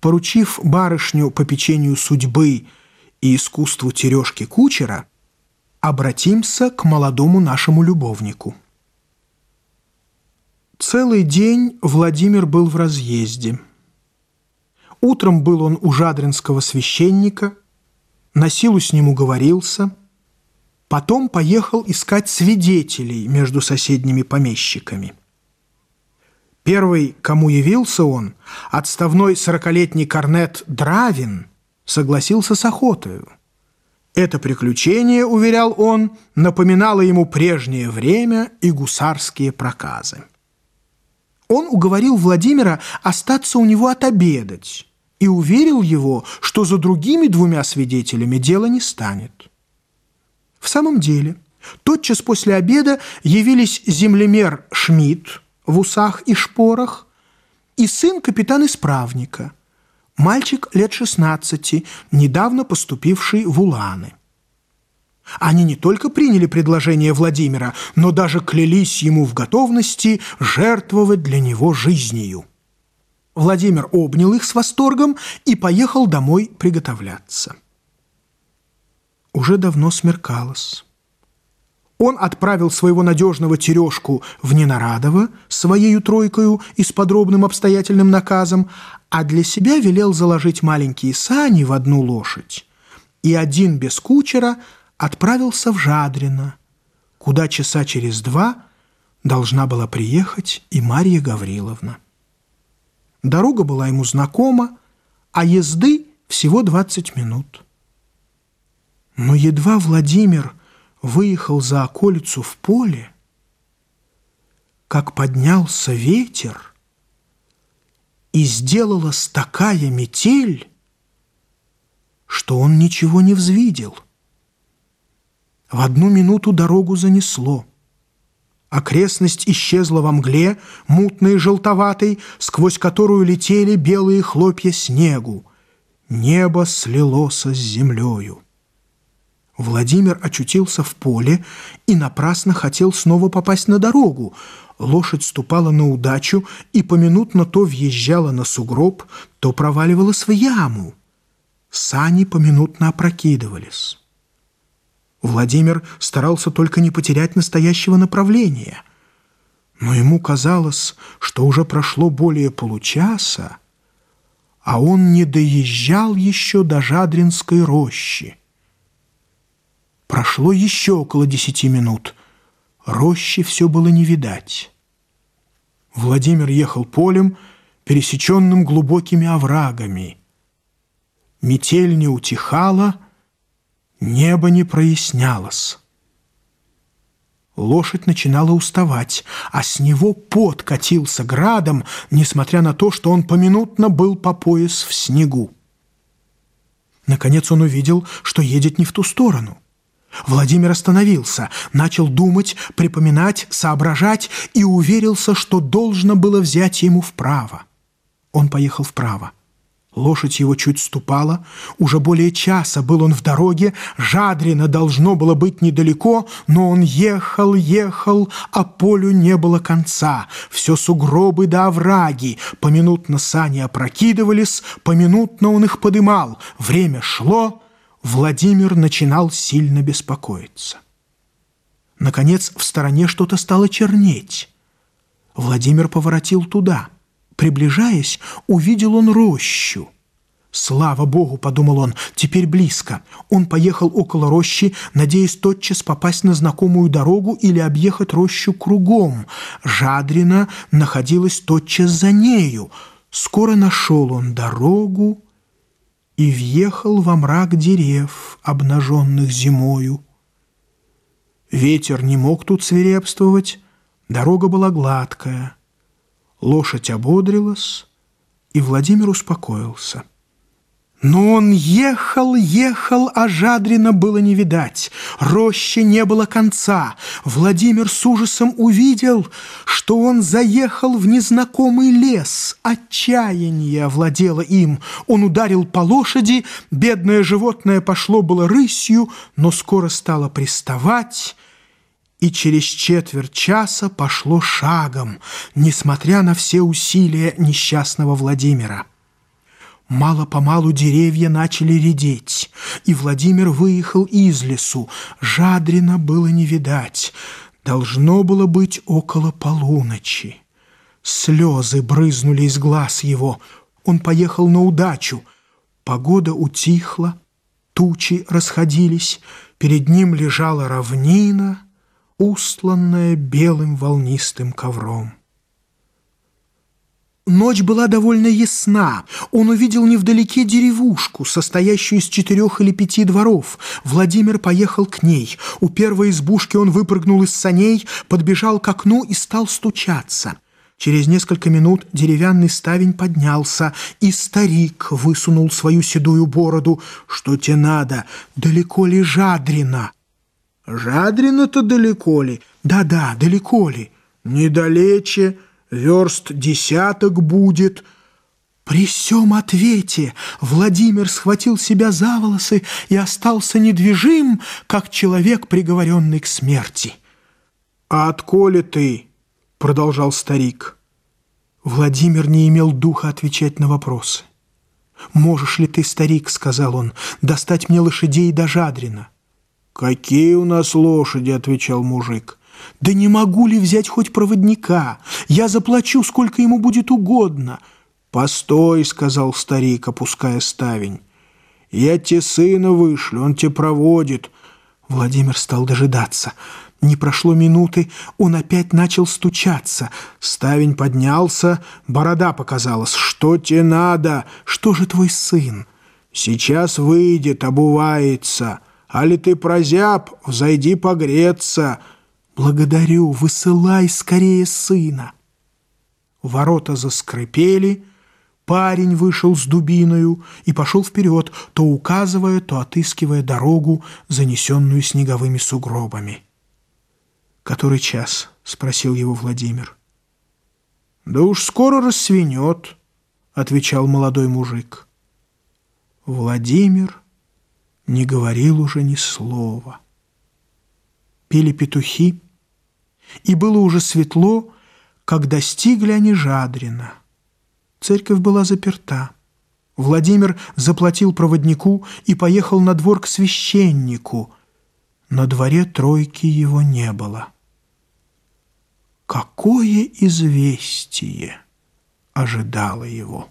Поручив барышню по печенью судьбы и искусству тережки кучера, обратимся к молодому нашему любовнику. Целый день Владимир был в разъезде. Утром был он у жадринского священника, на силу с ним уговорился, потом поехал искать свидетелей между соседними помещиками. Первый, кому явился он, отставной сорокалетний корнет Дравин, согласился с охотою. Это приключение, уверял он, напоминало ему прежнее время и гусарские проказы. Он уговорил Владимира остаться у него отобедать и уверил его, что за другими двумя свидетелями дело не станет. В самом деле, тотчас после обеда явились землемер Шмидт в усах и шпорах и сын капитан-исправника – Мальчик лет 16, недавно поступивший в Уланы. Они не только приняли предложение Владимира, но даже клялись ему в готовности жертвовать для него жизнью. Владимир обнял их с восторгом и поехал домой приготовляться. Уже давно смеркалось. Он отправил своего надежного Терешку в Ненарадово своею тройкою и с подробным обстоятельным наказом, а для себя велел заложить маленькие сани в одну лошадь, и один без кучера отправился в Жадрино, куда часа через два должна была приехать и Марья Гавриловна. Дорога была ему знакома, а езды всего 20 минут. Но едва Владимир выехал за околицу в поле, как поднялся ветер, и сделалась такая метель, что он ничего не взвидел. В одну минуту дорогу занесло. Окрестность исчезла во мгле, мутной и желтоватой, сквозь которую летели белые хлопья снегу. Небо слилось с землею. Владимир очутился в поле и напрасно хотел снова попасть на дорогу. Лошадь ступала на удачу и поминутно то въезжала на сугроб, то проваливалась в яму. Сани поминутно опрокидывались. Владимир старался только не потерять настоящего направления. Но ему казалось, что уже прошло более получаса, а он не доезжал еще до Жадринской рощи. Прошло еще около десяти минут. Рощи все было не видать. Владимир ехал полем, пересеченным глубокими оврагами. Метель не утихала, небо не прояснялось. Лошадь начинала уставать, а с него пот катился градом, несмотря на то, что он поминутно был по пояс в снегу. Наконец он увидел, что едет не в ту сторону — Владимир остановился, начал думать, припоминать, соображать и уверился, что должно было взять ему вправо. Он поехал вправо. Лошадь его чуть ступала. Уже более часа был он в дороге. Жадрино должно было быть недалеко, но он ехал, ехал, а полю не было конца. Все сугробы да овраги. Поминутно сани опрокидывались, поминутно он их подымал. Время шло, Владимир начинал сильно беспокоиться. Наконец, в стороне что-то стало чернеть. Владимир поворотил туда. Приближаясь, увидел он рощу. «Слава Богу!» — подумал он, — «теперь близко». Он поехал около рощи, надеясь тотчас попасть на знакомую дорогу или объехать рощу кругом. Жадрина находилась тотчас за нею. Скоро нашел он дорогу, и въехал во мрак дерев, обнаженных зимою. Ветер не мог тут свирепствовать, дорога была гладкая. Лошадь ободрилась, и Владимир успокоился. Но он ехал, ехал, а Жадрина было не видать. Роще не было конца. Владимир с ужасом увидел, что он заехал в незнакомый лес. Отчаяние овладело им. Он ударил по лошади, бедное животное пошло было рысью, но скоро стало приставать, и через четверть часа пошло шагом, несмотря на все усилия несчастного Владимира. Мало-помалу деревья начали редеть, и Владимир выехал из лесу. Жадрина было не видать. Должно было быть около полуночи. Слезы брызнули из глаз его. Он поехал на удачу. Погода утихла, тучи расходились, перед ним лежала равнина, устланная белым волнистым ковром. Ночь была довольно ясна. Он увидел невдалеке деревушку, состоящую из четырех или пяти дворов. Владимир поехал к ней. У первой избушки он выпрыгнул из саней, подбежал к окну и стал стучаться. Через несколько минут деревянный ставень поднялся, и старик высунул свою седую бороду. «Что тебе надо? Далеко ли Жадрина?» «Жадрина-то далеко ли?» «Да-да, далеко ли?» «Недалече» верст десяток будет». При всем ответе Владимир схватил себя за волосы и остался недвижим, как человек, приговоренный к смерти. «А отколи ты?» — продолжал старик. Владимир не имел духа отвечать на вопросы. «Можешь ли ты, старик, — сказал он, — достать мне лошадей до Жадрина?» «Какие у нас лошади?» — отвечал мужик. Да не могу ли взять хоть проводника? Я заплачу, сколько ему будет угодно. Постой, сказал старик, опуская ставень. Я тебе сына вышлю, он тебе проводит. Владимир стал дожидаться. Не прошло минуты, он опять начал стучаться. Ставень поднялся, борода показалась. «Что тебе надо? Что же твой сын?» «Сейчас выйдет, обувается. Али ты прозяб, взойди погреться». «Благодарю, высылай скорее сына!» Ворота заскрипели, парень вышел с дубиною и пошел вперед, то указывая, то отыскивая дорогу, занесенную снеговыми сугробами. «Который час?» — спросил его Владимир. «Да уж скоро рассвенет», — отвечал молодой мужик. Владимир не говорил уже ни слова. Пели петухи, и было уже светло, как достигли они Жадрина. Церковь была заперта. Владимир заплатил проводнику и поехал на двор к священнику. На дворе тройки его не было. Какое известие ожидало его!